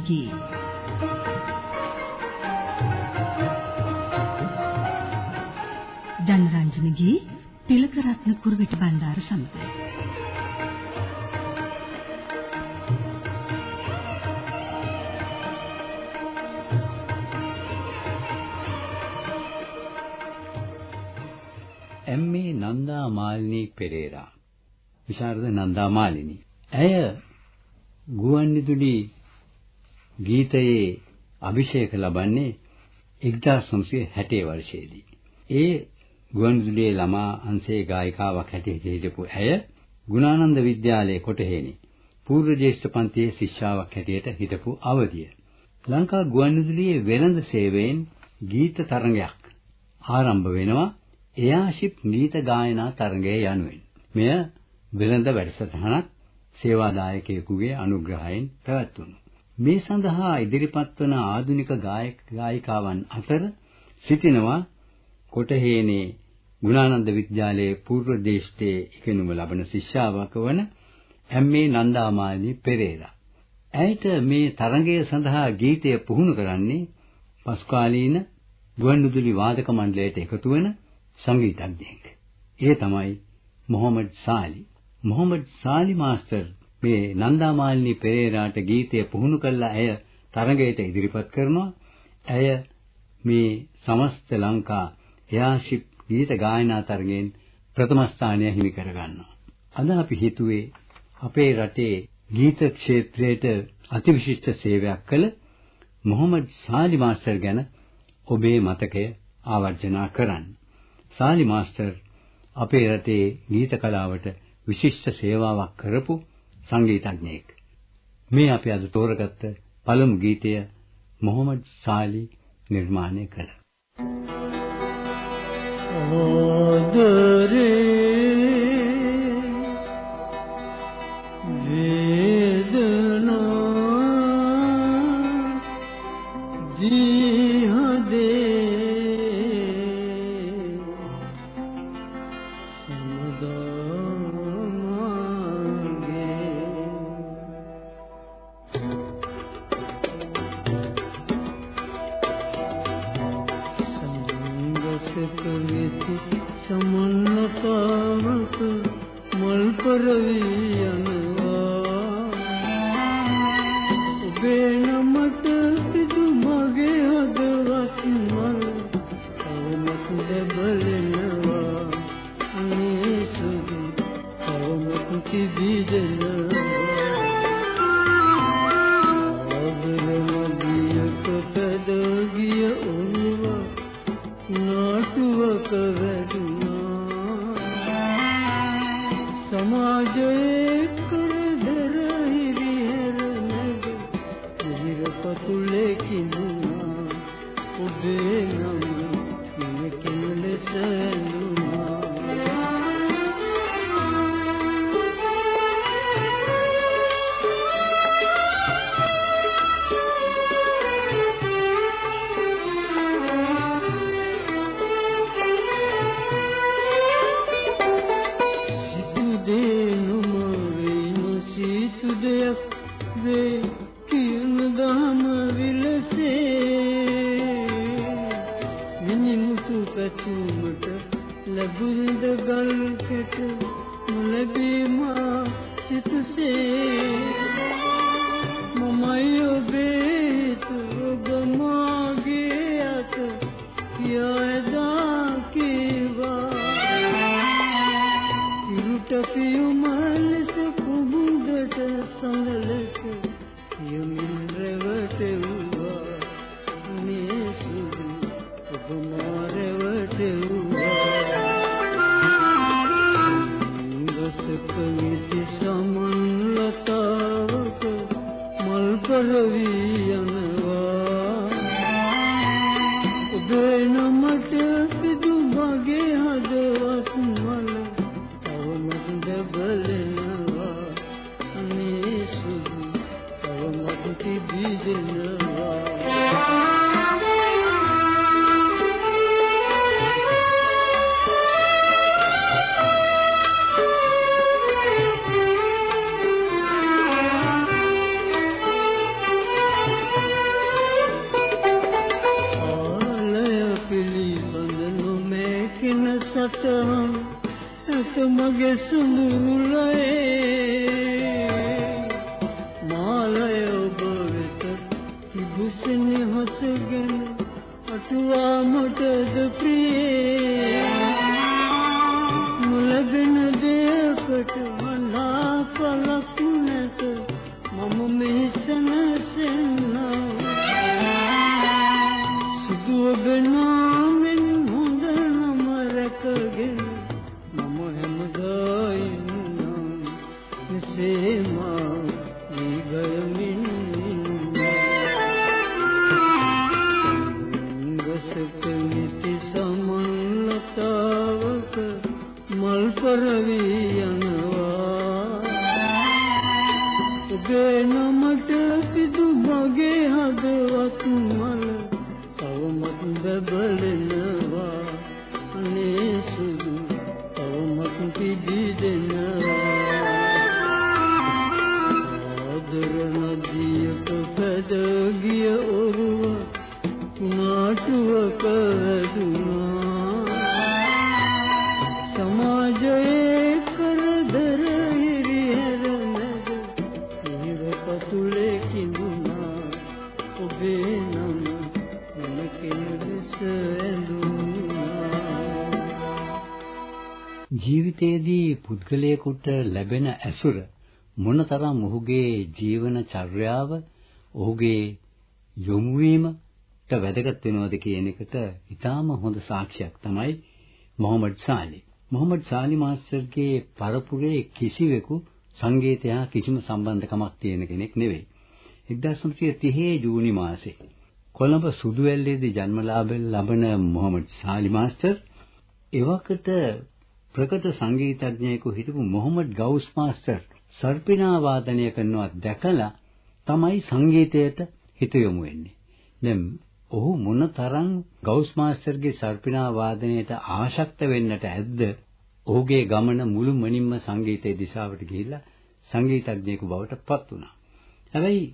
ජනරන්ජනගේ ජනරන්ජනගේ තිලකරත්න කුරුවිට බණ්ඩාර සමඟ එම්.ඒ. නන්දා මාලිනී පෙරේරා විශාරද නන්දා මාලිනී ඇය ගුවන්විදුලි ගීතයේ අභිෂේක ලබන්නේ 1960 වර්ෂයේදී. ඒ ගුවන්විදුලියේ ළමා අංශයේ ගායිකාවක් හැටියට හිටපු ඇය ගුණානන්ද විද්‍යාලයේ කොටහේනි පූර්ව ජ්‍යෙෂ්ඨ පන්තියේ ශිෂ්‍යාවක් හැටියට හිටපු අවදිය. ලංකා ගුවන්විදුලියේ වෙළඳ සේවයෙන් ගීත තරඟයක් ආරම්භ වෙනවා එයාෂිප් නීත ගායනා තරඟය යනුවෙන්. මෙය වෙළඳ වැඩසටහනක් සේවාදායකයෙකුගේ අනුග්‍රහයෙන් පැවැත්වුණු. මේ සඳහා ඉදිරිපත් වන ආධුනික ගායක ගායිකාවන් අතර සිටිනවා කොටහේනේ ගුණානන්ද විද්‍යාලයේ පූර්ව දේශයේ ඉගෙනුම ලබන ශිෂ්‍යාවක වන එම්.ඒ. නන්දාමාලි පෙරේරා. ඇයට මේ තරඟය සඳහා ගීතය පුහුණු කරන්නේ පස්කාලීන ගුවන්විදුලි වාදක මණ්ඩලයට එකතු වන සංගීතඥයෙක්. ඒ තමයි මොහමඩ් සාලි. මොහමඩ් සාලි මාස්ටර් මේ නන්දාමාලිනී පෙරේරාට ගීතය පුහුණු කළා ඇය තරඟයට ඉදිරිපත් කරනවා. ඇය මේ සමස්ත ලංකා එයාෂිප් ගීත ගායනා තරඟෙන් ප්‍රථම ස්ථානය හිමි කරගන්නවා. අද අපි හිතුවේ අපේ රටේ ගීත ක්ෂේත්‍රයට අතිවිශිෂ්ට සේවයක් කළ මොහමඩ් සාලි මාස්ටර් ගැන ඔබේ මතකය ආවර්ජනා කරන්න. සාලි මාස්ටර් අපේ රටේ ගීත කලාවට විශිෂ්ට සේවාවක් කරපු සංගීතඥයෙක්. මේ අපි අද තෝරගත්ත පළමු ගීතය මොහමඩ් සාලි නිර්මාණය කළා. ආදරේ ඇත මගේ සුමුලේ මාලය ඔබ වෙත තිබුසනේ හසගෙන අටුවා මටද ප්‍රියේ මගේ හදවත් මල තවමත් බබලනවා ජීවිතයේදී පුද්ගලයෙකුට ලැබෙන ඇසුර මොනතරම් ඔහුගේ ජීවන චර්යාව ඔහුගේ යොමු වීමට වැදගත් වෙනවද කියන එකට ඉතාම හොඳ සාක්ෂියක් තමයි මොහමඩ් සාලි. මොහමඩ් සාලි මාස්ටර්ගේ පරපුරේ කිසිවෙකු සංගීතය හා කිසිම සම්බන්ධකමක් තියෙන කෙනෙක් නෙවෙයි. 1930 ජූනි මාසේ කොළඹ සුදුවැල්ලේදී ජන්මලාභ ලබන මොහමඩ් සාලි මාස්ටර් එවකට ප්‍රකට සංගීතඥයෙකු හිටපු මොහමඩ් ගවුස් මාස්ටර් සර්පිනා වාදනය කරනවා දැකලා තමයි සංගීතයට හිත යොමු වෙන්නේ. දැන් ඔහු මොනතරම් ගවුස් මාස්ටර්ගේ සර්පිනා වාදනයට ආශක්ත වෙන්නට ඇද්ද? ඔහුගේ ගමන මුළුමනින්ම සංගීතයේ දිශාවට ගිහිල්ලා සංගීතඥයෙකු බවට පත් වුණා. හැබැයි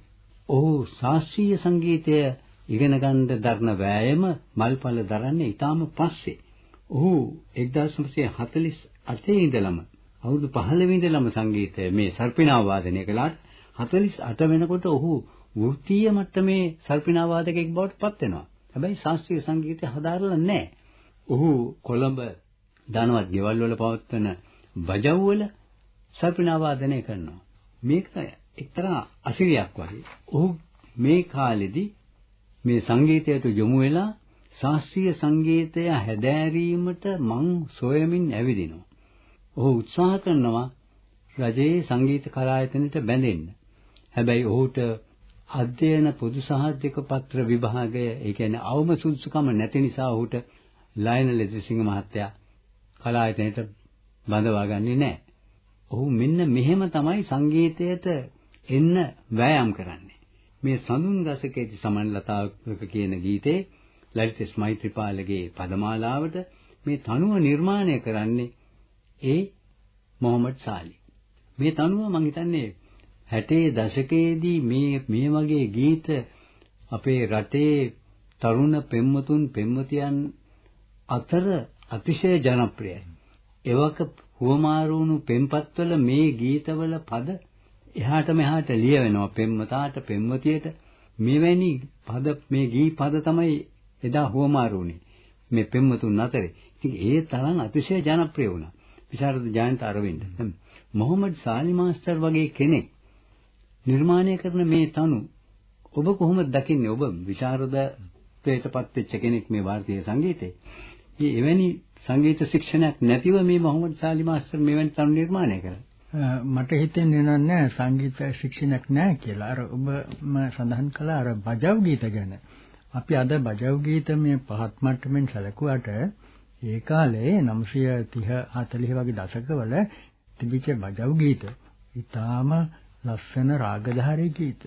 ඔහු ශාස්ත්‍රීය සංගීතය ඉගෙන ගන්න දරන වෑයම මල්පල දරන්නේ ඊටාම පස්සේ. ඔහු 1948 ඉඳලම අවුරුදු 15 ඉඳලම සංගීතය මේ සර්පිනා වාදනය කළාට 48 වෙනකොට ඔහු වෘත්තීය මට්ටමේ සර්පිනා වාදකයෙක් බවට පත් වෙනවා. හැබැයි ශාස්ත්‍රීය සංගීතය හදාරලා නැහැ. ඔහු කොළඹ ධනවත් ගෙවල් වල පවත්වන බජව් වල සර්පිනා වාදනය කරනවා. මේක එක්තරා අසිරියක් වගේ. ඔහු මේ කාලෙදී මේ සංගීතයට යොමු වෙලා ශාස්ත්‍රීය සංගීතය හැදෑරීමට මං සොයමින් ඇවිදිනවා. ඔහු උත්සාහ කරනවා රජයේ සංගීත කලායතනයට බැඳෙන්න. හැබැයි ඔහුට අධ්‍යයන පොදු සහායක පත්‍ර විභාගය ඒ කියන්නේ අවම සුදුසුකම නැති නිසා ඔහුට ලයන ලෙසිසිංහ මහත්තයා කලායතනයට බඳවා ගන්නේ නැහැ. ඔහු මෙන්න මෙහෙම තමයි සංගීතයට එන්න වෑයම් කරන්නේ. මේ සඳුන් රසකේති සමන්ලතාවක කියන ගීතේ ලලිත ස්මෛත්‍රීපාලගේ පදමාලාවට මේ තනුව නිර්මාණය කරන්නේ ඒ මොහමඩ් සාලි. මේ තනුව මම හිතන්නේ 60 දශකයේදී මේ මේ වගේ ගීත අපේ රටේ තරුණ පෙම්වතුන් පෙම්වතියන් අතර අතිශය ජනප්‍රියයි. එවක හුවමාරුණු පෙම්පත්වල මේ ගීතවල පද එහාට මෙහාට ලියවෙනවා පෙම්වතාට පෙම්වතියට මෙවැනි පද මේ ගී පද තමයි එදා හුවමාරුනේ මේ පෙම්වතුන් අතරේ. ඉතින් ඒ තරම් අතිශය ජනප්‍රිය වුණා. විශාරද ජයන්ත අරවින්ද. මොහමඩ් සාලි මාස්ටර් වගේ කෙනෙක් නිර්මාණය කරන මේ තනු ඔබ කොහොමද දකින්නේ? ඔබ විශාරදත්වයටපත් වෙච්ච කෙනෙක් මේ ಭಾರತೀಯ සංගීතේ. මේ එවැනි සංගීත ශික්ෂණයක් නැතිව මේ මොහමඩ් සාලි මාස්ටර් මෙවැනි තනු නිර්මාණය කරා. මට හිතෙන්නේ නැහැ සංගීත ශික්ෂණයක් නැහැ කියලා. අර ඔබම සඳහන් කළා අර බජව් ගීත ගැන. අපි අද බජව් ගීත මේ පහත් මට්ටමින් සැලකුවට ඒ කාලේ 930 40 වගේ දශකවල තිබිච්ච බජව් ගීත ඊටාම ලස්සන රාගධාරී ගීත.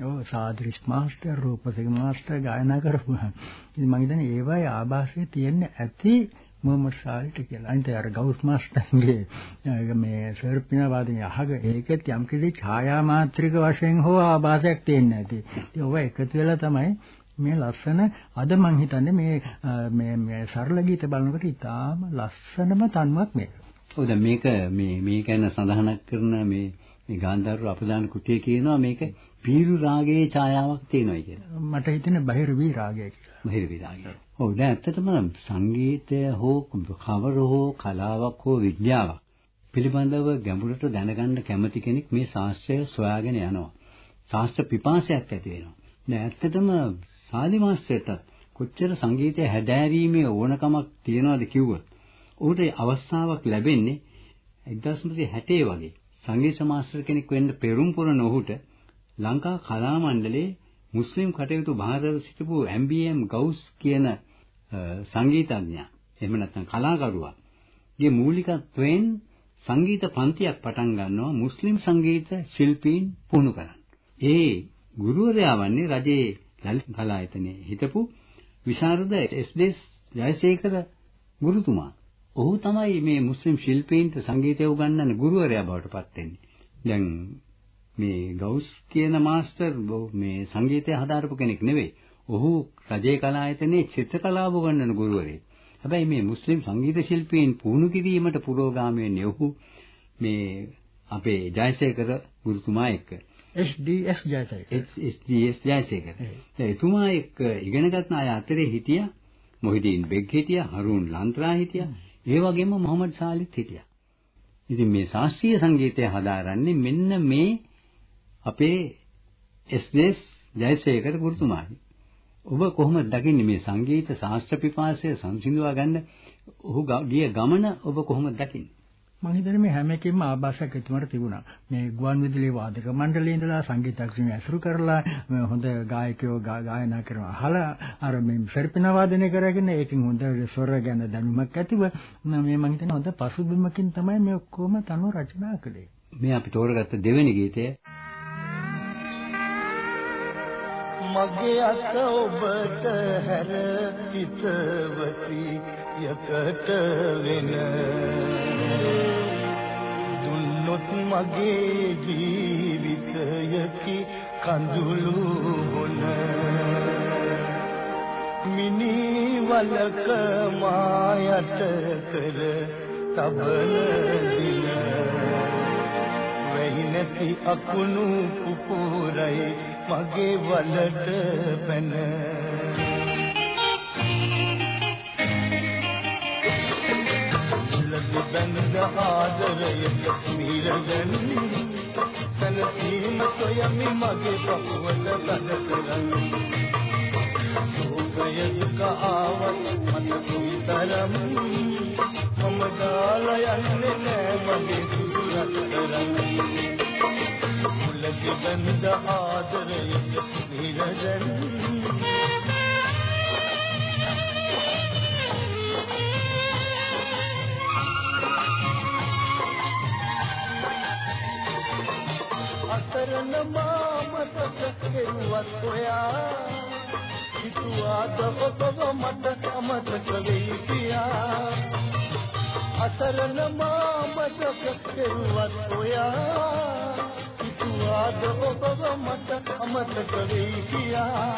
ඔව් සාද්‍රිස් මාස්ටර් රූපසිංහ මාස්ටර් ගායනා කරපුවා. ඉතින් මම හිතන්නේ ඒවයි ආభాසයේ තියෙන ඇති මොහමඩ් සාල්ට් කියලා. අනිත් අර ගවුස් මාස්ටර්ගේ මේ සර්පිනා වාදනය අහග ඒකෙත් යම් කිසි ඡායා මාත්‍රික වශයෙන් හෝ ආభాසයක් තියෙන්නේ නැති. ඉතින් ඔව එකතු වෙලා තමයි මේ ලස්සන අද මං හිතන්නේ මේ මේ මේ සරල ගීත බලනකොට ඉතාම ලස්සනම තනුවක් මේක. ඔව් දැන් මේක මේ මේ ගැන සඳහනක් කරන මේ මේ ගාන්ධාර අපදාන කුටිය කියනවා මේක පීරු රාගයේ ඡායාවක් තියෙනවා කියලා. මට හිතෙන්නේ බහිරවි රාගය කියලා. බහිරවි රාගය. ඔව් දැන් ඇත්තටම සංගීතය හෝ කවර හෝ කලාවක් හෝ විද්‍යාවක් පිළිබඳව ගැඹුරට දැනගන්න කැමති කෙනෙක් මේ ශාස්ත්‍රය සොයාගෙන යනවා. ශාස්ත්‍ර පිපාසයක් ඇති වෙනවා. ඇත්තටම සාලි මාස්ටර්ට කොච්චර සංගීතය හැදෑරීමේ ඕනකමක් තියනවද කිව්වොත් ඌට අවස්ථාවක් ලැබෙන්නේ 1960 වගේ සංගීත මාස්ටර් කෙනෙක් වෙන්න පෙරම් පුරන ඔහුට ලංකා කලා මණ්ඩලයේ මුස්ලිම් කටයුතු භාරව සිටපු MBM ගවුස් කියන සංගීතඥයා එහෙම නැත්නම් කලාකරුවා ගේ මූලිකත්වයෙන් සංගීත පන්තියක් පටන් ගන්නවා මුස්ලිම් සංගීත ශිල්පීන් පුහුණු කරන්න. ඒ ගුරුවරයා වන්නේ රජයේ ලලිත කලායතනයේ හිටපු විශාරද එස්.ඩී. ජයසේකර ගුරුතුමා. ඔහු තමයි මේ මුස්ලිම් ශිල්පීන්ට සංගීතය උගන්වන ගුරුවරයා බවට පත් වෙන්නේ. දැන් මේ ගවුස් කියන මාස්ටර් මේ සංගීතය හදාරපු කෙනෙක් නෙවෙයි. ඔහු රජයේ කලායතනයේ චිත්‍ර කලාව උගන්වන ගුරුවරයෙක්. හැබැයි මේ මුස්ලිම් සංගීත ශිල්පීන් පුහුණු කිරීමට පුරෝගාමී වෙන්නේ ඔහු මේ අපේ ජයසේකර ගුරුතුමා එක්ක. SDS ජයසේකර. SDS ජයසේකර. එතුමා එක්ක ඉගෙන ගන්න අය අතරේ හිටියා මොහිදීන් බෙග් හිටියා, හරුන් ලන්ත්‍රා හිටියා, ඒ වගේම මොහමඩ් සාලිත් හිටියා. ඉතින් මේ ශාස්ත්‍රීය සංගීතය හදාරන්නේ මෙන්න මේ අපේ SDS ජයසේකර ගුරුතුමායි. ඔබ කොහොමද දකින්නේ මේ සංගීත ශාස්ත්‍ර පිපාසය සංසිඳවා ගන්න ඔහු ගිය ගමන ඔබ කොහොමද දකින්නේ? මම හිතන්නේ මේ හැම එකෙම ආభాසයක් එතුමාට තිබුණා. මේ ගුවන් විදුලි වාදක මණ්ඩලයේ ඉඳලා සංගීතඥයෝ ඇසුරු කරලා හොඳ ගායකයෝ ගායනා කරන අහලා අර මේ සර්පින වාදනය කරගෙන ඒකෙන් හොඳ ස්වර ගැන දැනුමක් ඇතිව මේ මම හිතන්නේ හොඳ පසුබිමකින් තමයි මේ ඔක්කොම තනුව රචනා කළේ. මේ අපි තෝරගත්ත දෙවෙනි ගීතය මගේ අත ඔබට හැර හිතවති යකට වෙන දුන්නොත් මගේ ජීවිතයකි කඳුළු බොන මිනි වලක මායට කර තබන දින. වෙහි නැති අකුණු පුපුරයි මගේ වලට පැන. ලබු බඳ ආදරයට මිරගෙන සනසීම සොයමි මගේ පපුවට ලද කරන් සෝකය දුක ආවත් මට කුතරම් මම දාලා යන්නේ නෑ මගේ සුදු රත්තරන් මුලක බඳ ආදරයට මිරගෙන අතරන මාමතක කෙරුවත් ඔයා හිතුවාද ඔබව මට අමතක වෙයි කියා. අතරන මාමතක කෙරුවත් ඔයා හිතුවාද ඔබව මට අමතක වෙයි කියා.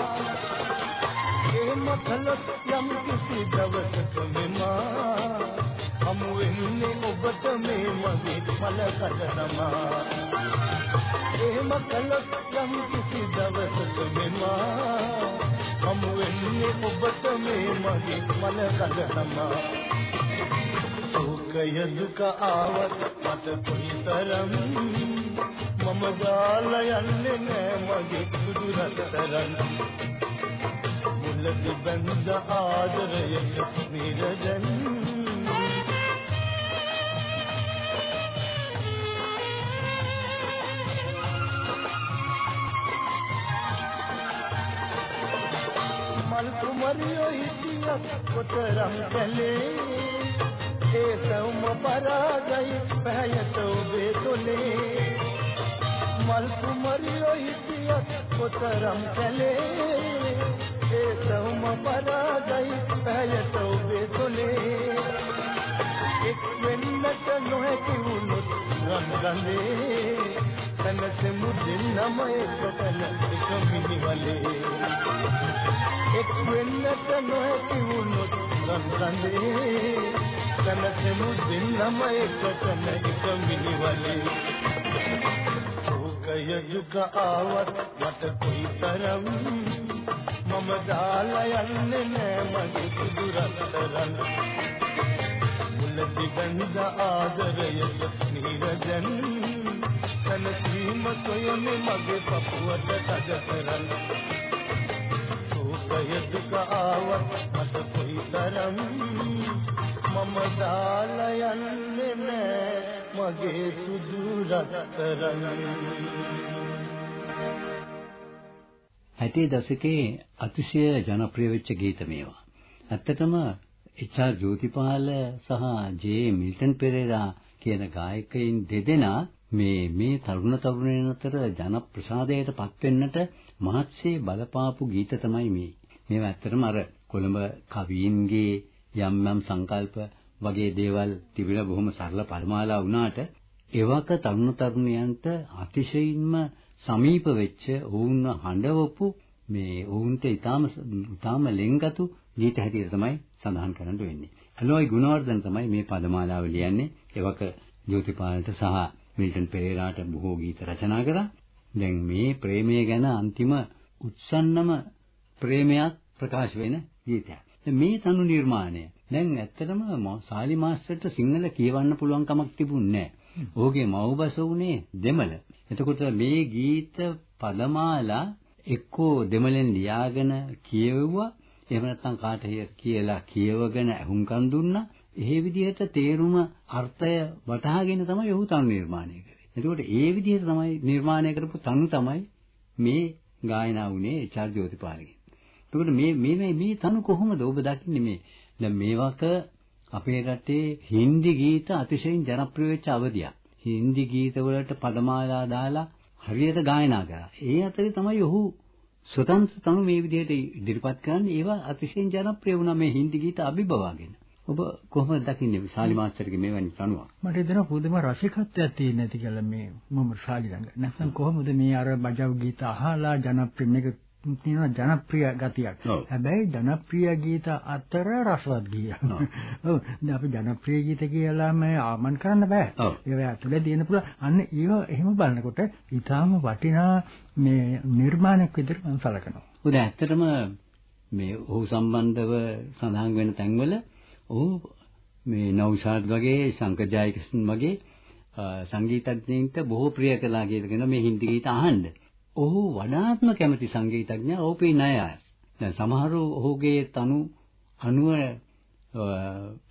එහෙම කළොත් යම් කිසි දවසක මෙමා හමු වෙන්නේ ඔබට මේ මගේ මල කඩනමා එහෙම කළොත් යම් කිසි දවසක මෙමා හමු වෙන්නේ ඔබට මේ මගේ මල කඩනමා සෝකය දුක ආවත් මට කොයිතරම් මම දාලා යන්නේ නෑ මගේ සුදු රත්තරන්. මුලදි බඳ ආදරයට නිරජන් මල් කුමරියෝ හිටියක් කොතරම් කැලේ ඒ සවම පරාගයි පැහැයට ඔබේ තොලේ මල් කුමරියෝ හිටියක් කොතරම් කැලේ ඒ සවම පරාගයි පැහැයට ඔබේ තොලේ එක් වෙන්නට නොහැකි වුණොත් රන් ගඳේ තනස තනසෙමු දෙන්නම එකතන එක මිනිවලේ එක් වෙන්නට නොහැකි වුණොත් රන්රඳේ තනසෙමු දෙන්නම එකතන එක මිනිවලේ සෝකය දුක ආවත් මට කොයිතරම් මම දාලා යන්නේ නෑ මගේ සුදු රත්තරන් මුලති බඳ ආදරයට නිරජන් තනසීම සොයන්නේ මගේ පපුවට තද කරන් සෝකය දුක ආවත් මට කොයිතරම් මම දාලා යන්නේ නෑ මගේ සුදු රත්තරන් 60 දශකයේ අතිශය ජනප්‍රිය වෙච්ච ගීත මේවා. ඇත්තටම එච්.ආර්. ජෝතිපාල සහ ජේ මිල්ටන් පෙරේරා කියන ගායකයින් දෙදෙනා මේ මේ තරුණ තරුණයන් අතර ජනප්‍රසාදයට පත් වෙන්නට මහත්සේ බලපාපු ගීත තමයි මේ. මේවා ඇත්තටම අර කොළඹ කවීන්ගේ යම් යම් සංකල්ප වගේ දේවල් තිබිලා බොහොම සරල පරිමාලා වුණාට එවක තරුණ තරුණියන්ට අතිශයින්ම සමීප වෙච්ච ඔවුන්ව හඬවපු මේ ඔවුන්ට ඊටාම ඊටාම ලෙන්ගතු ගීත හැටියට තමයි සඳහන් කරන්න වෙන්නේ. අලෝයි ගුණවර්ධන තමයි මේ පදමාලාව ලියන්නේ. එවක ජෝතිපාලට සහ මිල්ටන් පෙරේරාට බොහෝ ගීත රචනා කරා. දැන් මේ ප්‍රේමය ගැන අන්තිම උත්සන්නම ප්‍රේමයක් ප්‍රකාශ වෙන ගීතයක්. මේ තනු නිර්මාණය දැන් ඇත්තටම සාලි මාස්ටර්ට සිංහල කියවන්න පුළුවන් කමක් තිබුණේ නැහැ. ඔහුගේ මව්බස උනේ දෙමළ. එතකොට මේ ගීත පදමාලා එක්කෝ දෙමළෙන් ලියාගෙන කියවුවා එහෙම නැත්නම් කාට කියලා කියවගෙන අහුම්කම් දුන්නා. ඒ විදිහට තේරුම අර්ථය වටහාගෙන තමයි ඔහු තනු නිර්මාණය කරේ. එතකොට ඒ විදිහට තමයි නිර්මාණය කරපු තනු තමයි මේ ගායනා වුණේ චාර් ජෝතිපාලගේ. එතකොට මේ මේ මේ තනු කොහොමද ඔබ දකින්නේ මේ දැන් මේවක අපේ රටේ හින්දි ගීත අතිශයින් ජනප්‍රිය වෙච්ච අවධියක්. හින්දි ගීත වලට පදමාලා දාලා හරියට ගායනා කරා. ඒ අතරේ තමයි ඔහු ස්වතන්ත්‍ර තනු මේ විදිහට ඉදිරිපත් කරන්නේ. ඒවා අතිශයින් ජනප්‍රිය වුණා මේ හින්දි ගීත අභිබවාගෙන. ඔබ කොහොමද දකින්නේ ශාලි මාස්ටර්ගේ මෙවැනි තනුවක්? මට හිතෙනවා පුදුම රසිකත්වයක් තියෙන නැති කියලා මේ මම ශාලි ළඟ. නැත්නම් කොහොමද මේ අර බජව් ගීත අහලා ජනප්‍රිය මේක තියෙනවා ජනප්‍රිය ගතියක්. හැබැයි ජනප්‍රිය ගීත අතර රසවත් ගීයක්. ඔව්. අපි ජනප්‍රිය ගීත කියලාම ආමන් කරන්න බෑ. ඒවා ඇතුලේ දෙන්න පුළුවන්. අන්න ඒව එහෙම බලනකොට ඊටාම වටිනා මේ නිර්මාණයක් විදිහට මම සලකනවා. උද ඇත්තටම මේ ඔහු සම්බන්ධව සඳහන් වෙන තැන්වල ඔහු මේ නෞෂාද් වගේ ශංකර් ජයකිෂ්ණ වගේ සංගීතඥයින්ට බොහෝ ප්‍රිය කළා කියලා මේ හින්දි ගීත අහන්න. ඔහු වඩාත්ම කැමති සංගීතඥයා ඕපී නයයි. දැන් සමහරු ඔහුගේ තනු අනුව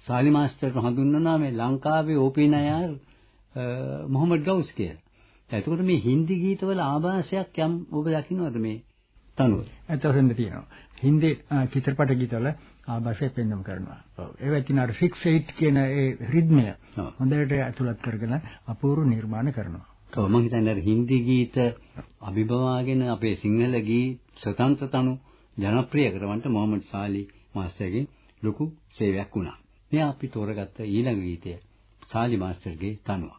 සාලි මාස්ටර්ට හඳුන්වනවා මේ ලංකාවේ ඕපී නයර් මොහමඩ් ගවුස් කියලා. එතකොට මේ හින්දි ගීතවල ආభాසයක් යම් ඔබ දකින්නවද මේ තනුව? ඇත්තටම තියෙනවා. හින්දි චිත්‍රපට ගීතවල ආభాසය පෙන්වම කරනවා. ඔව්. ඒවා තියෙන අර 6 8 කියන ඒ රිද්මය හොඳට ඇතුළත් කරගෙන අපූර්ව නිර්මාණ කරනවා. ඔව් මම හිතන්නේ අර හින්දි ගීත අභිභවාගෙන අපේ සිංහල ගී ස්වතන්ත්‍ර තනු ජනප්‍රිය කරවන්න මොහමඩ් සාලි මාස්ටර්ගේ ලොකු සේවයක් වුණා. මේ අපි තෝරගත්ත ඊළඟ ගීතය සාලි මාස්ටර්ගේ තනුව.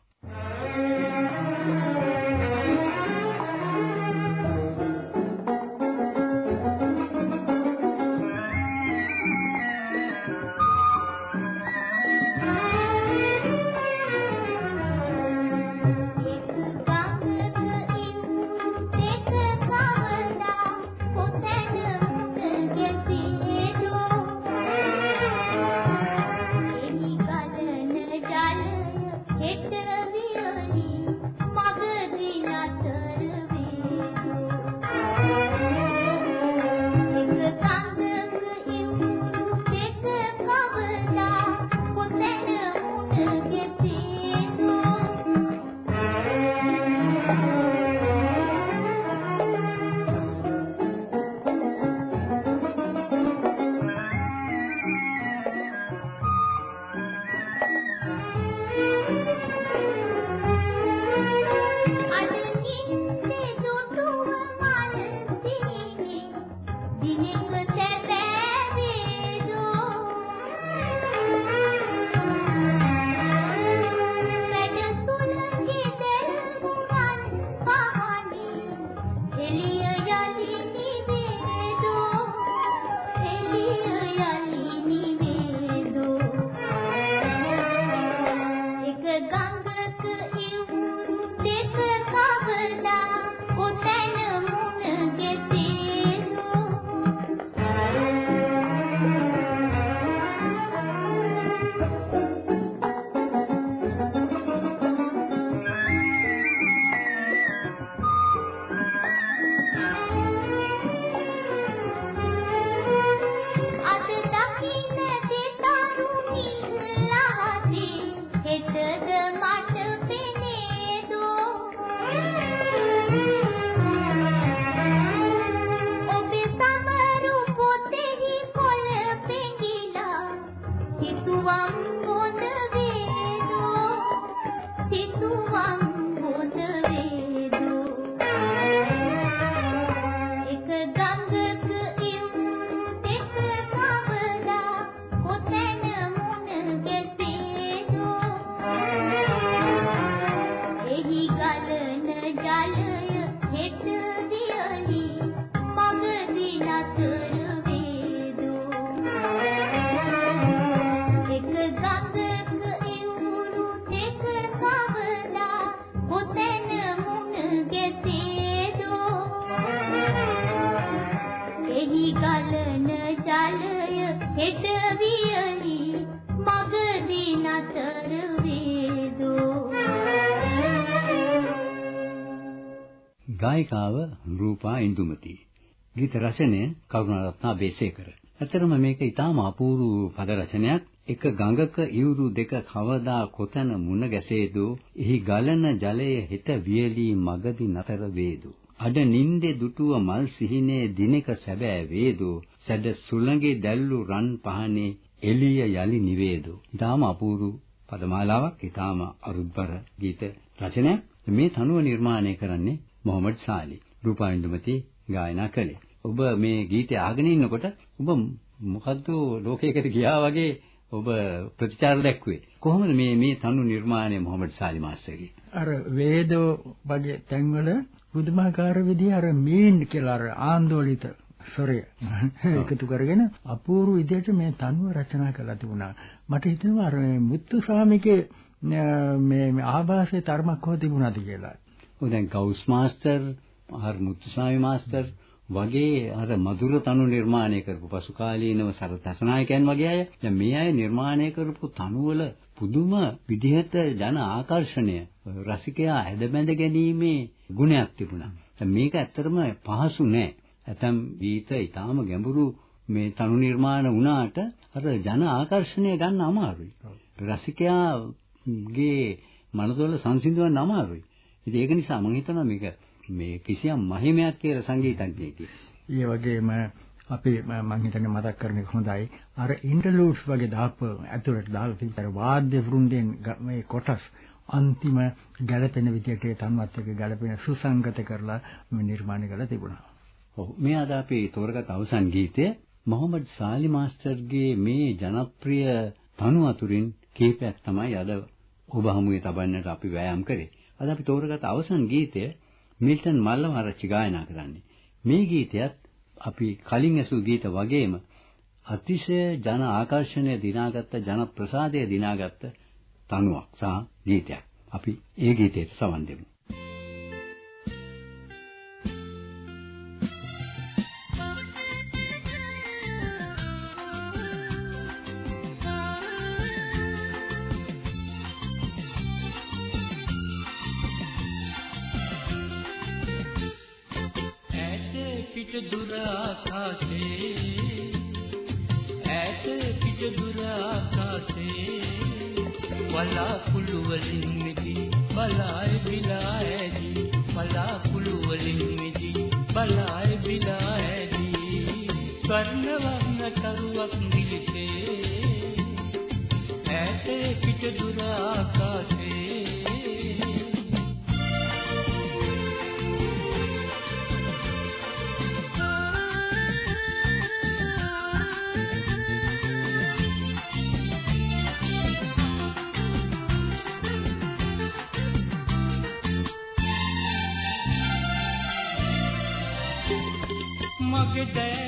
ගායිකාව රූපා ඉන්දුමති. ගීත රචනය කරුණාරත්න බේසේකර. ඇතරම මේක ඊටාම අපූර්ව පද රචනයක්. එක ගඟක ඉවුරු දෙක කවදා කොතන මුණ ගැසේදෝ එහි ගලන ජලය හිත වියලී මගදී නතර වේදෝ අඩ නින්දේ දුටුව මල් සිහිනේ දිනක සැබෑ වේදෝ සැඩ සුළඟේ දැල්ලු රන් පහනේ එළිය යලි නිවේදෝ ඊටාම අපූර්ව පදමාලාවක් ඊටාම අරුත්බර ගීත රචනයක් මේ තනුව නිර්මාණය කරන්නේ මොහමඩ් සාලි රූපායින්දුමති ගායනා කළේ. ඔබ මේ ගීතය අහගෙන ඉන්නකොට ඔබ මොකද්ද ලෝකයකට ගියා වගේ ඔබ ප්‍රතිචාර දැක්ුවේ කොහොමද මේ මේ තනු නිර්මාණය මොහමඩ් සාලි මාස්ටර්ගේ? අර වේදෝ වගේ තැන්වල බුදුමාකාර විදිහ අර මීන් කියලා අර ආందోලිත ස්වරය එකතු කරගෙන අපූර්ව විදිහට මේ තනුව රචනා කරලා තිබුණා. මට හිතෙනවා අර මුත්තු ස්වාමිගේ මේ ආభాසයේ තරමක් හො තිබුණාද කියලා. ඔය දැන් ගවුස් මාස්ටර් අර මුත්තු ස්වාමි මාස්ටර් වගේ අර මధుර තනු නිර්මාණය කරපු පසු කාලීනව සරතසනායකයන් වගේ අය දැන් මේ අය නිර්මාණය කරපු තනුවල පුදුම විදිහට ජන ආකර්ෂණය රසිකයා හැදබැඳ ගැනීමේ ගුණයක් තිබුණා. දැන් මේක ඇත්තටම පහසු නෑ. ඇතම් ගීත ඊටාම ගැඹුරු මේ තනු නිර්මාණ වුණාට අර ජන ආකර්ෂණය ගන්න අමාරුයි. රසිකයාගේ මනසවල සංසිඳවන්න අමාරුයි. ඉතින් ඒක නිසා මම හිතනවා මේක මේ කිසියම් මහිමයක් කියලා සංගීතඥයෙක්. ඒ වගේම අපි මම හිතන්නේ මතක් කරන එක හොඳයි. අර ඉන්ටර්ලූඩ්ස් වගේ දාප ඇතුළට දාලා තිබතර වාද්‍ය වෘන්දෙන් මේ කොටස් අන්තිම ගැළපෙන විදිහට තන්වත් එක ගැළපෙන සුසංගත කරලා මේ නිර්මාණය කරලා තිබුණා. ඔව් මේ අද අපි තෝරගත් අවසන් ගීතය මොහමඩ් සාලි මාස්ටර්ගේ මේ ජනප්‍රිය තනු අතුරින් කීපයක් තමයි අද ඔබ හමුවේ තබන්නට අපි වෑයම් කරේ. අද අපි තෝරගත් අවසන් ගීතය මිල්ටන් මල්ලවආරච්චි ගායනා කරන්නේ. මේ ගීතයත් අපි කලින් ඇසූ ගීත වගේම අතිශය ජන ආකර්ෂණය දිනාගත්ත ජන ප්‍රසාදය දිනාගත්ත තනුවක් සහ ගීතයක්. අපි ඒ ගීතයට සවන් දෙමු. මිදි බලායි බිලායදී ස්වර්ණ වර්ණ තරුවක් නිලිසේ ඈත පිට දුර ආකාශේ මගේ දැස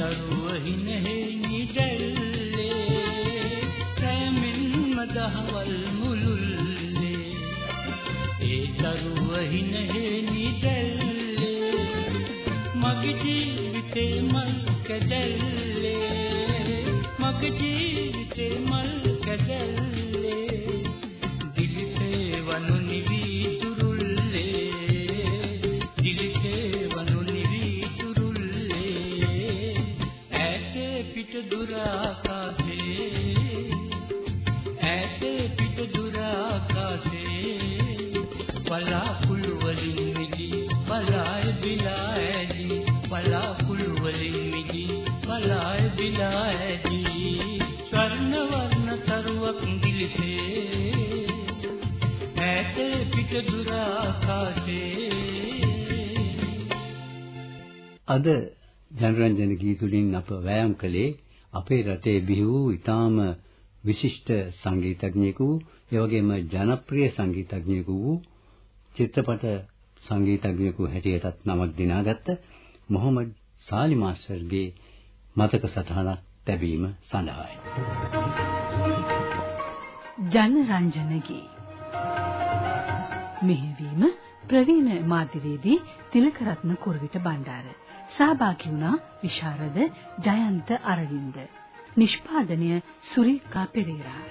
දරුව හිනෙහි නිදැල්ලේ රැමින්ම දහවල් මුළුල්ලේ. ඒ දරුව හිනෙහි නිදැල්ලේ මගේ ජීවිතේ මල් කැදැල්ලේ. මගේ පිට අද ජනරන්ජන ගීතුලින් අප වෑයම් කළේ අපේ රටේ බිහි වූ ඊටාම විශිෂ්ට සංගීතඥයෙකු ඒ වගේම ජනප්‍රිය සංගීතඥයෙකු වූ චිත්‍රපට සංගීතඥයෙකු හැටියටත් නමක් දිනාගත්ත මොහමඩ් සාලි මාස්ටර්ගේ මතක සටහනක් ලැබීම සඳහායි. ජනරංජනගේ මෙහිවීම ප්‍රවීණ මාධ්‍යවේදී තිලකරත්න කුරුවිට බණ්ඩාර. සහභාගී වුණා විශාරද ජයන්ත අරවින්ද. නිෂ්පාදනය සුරීකා පෙරේරා.